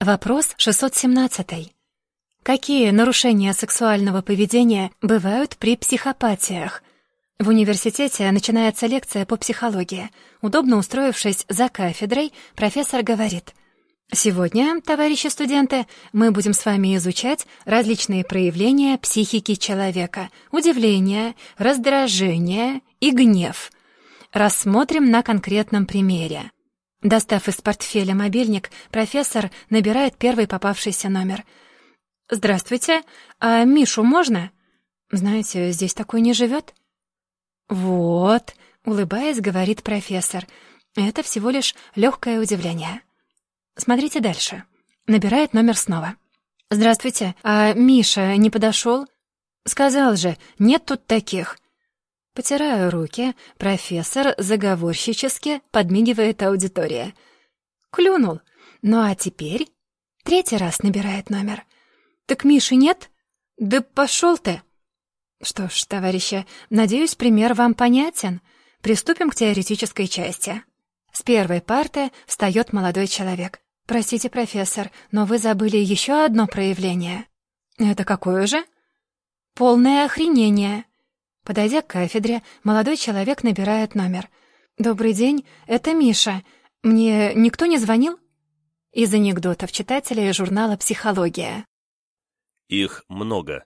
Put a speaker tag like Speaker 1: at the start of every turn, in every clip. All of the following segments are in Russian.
Speaker 1: Вопрос 617. Какие нарушения сексуального поведения бывают при психопатиях? В университете начинается лекция по психологии. Удобно устроившись за кафедрой, профессор говорит — Сегодня, товарищи студенты, мы будем с вами изучать различные проявления психики человека, удивление, раздражение и гнев. Рассмотрим на конкретном примере. Достав из портфеля мобильник, профессор набирает первый попавшийся номер. «Здравствуйте, а Мишу можно?» «Знаете, здесь такой не живет?» «Вот», — улыбаясь, говорит профессор, — «это всего лишь легкое удивление». Смотрите дальше. Набирает номер снова. «Здравствуйте, а Миша не подошел?» «Сказал же, нет тут таких». Потираю руки, профессор заговорщически подмигивает аудитория. Клюнул. Ну а теперь... Третий раз набирает номер. «Так Миши нет?» «Да пошел ты!» Что ж, товарищи, надеюсь, пример вам понятен. Приступим к теоретической части. С первой парты встает молодой человек. «Простите, профессор, но вы забыли еще одно проявление». «Это какое же?» «Полное охренение». Подойдя к кафедре, молодой человек набирает номер. «Добрый день, это Миша. Мне никто не звонил?» Из анекдотов читателей журнала «Психология».
Speaker 2: Их много.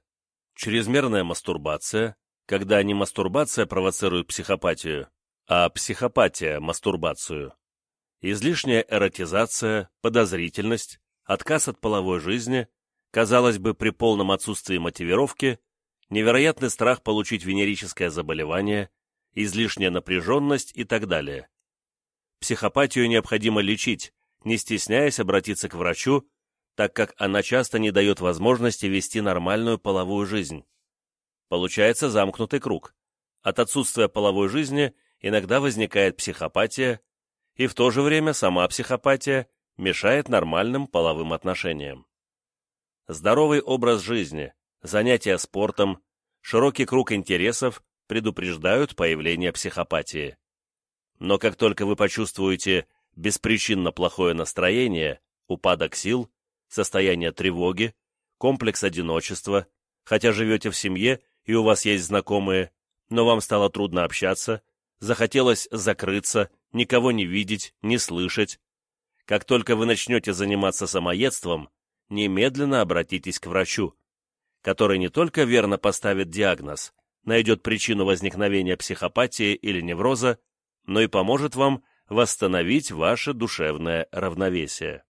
Speaker 2: Чрезмерная мастурбация, когда не мастурбация провоцирует психопатию, а психопатия – мастурбацию излишняя эротизация, подозрительность, отказ от половой жизни, казалось бы, при полном отсутствии мотивировки, невероятный страх получить венерическое заболевание, излишняя напряженность и так далее. Психопатию необходимо лечить, не стесняясь обратиться к врачу, так как она часто не дает возможности вести нормальную половую жизнь. Получается замкнутый круг. От отсутствия половой жизни иногда возникает психопатия, и в то же время сама психопатия мешает нормальным половым отношениям. Здоровый образ жизни, занятия спортом, широкий круг интересов предупреждают появление психопатии. Но как только вы почувствуете беспричинно плохое настроение, упадок сил, состояние тревоги, комплекс одиночества, хотя живете в семье и у вас есть знакомые, но вам стало трудно общаться, захотелось закрыться, никого не видеть, не слышать. Как только вы начнете заниматься самоедством, немедленно обратитесь к врачу, который не только верно поставит диагноз, найдет причину возникновения психопатии или невроза, но и поможет вам восстановить ваше душевное равновесие.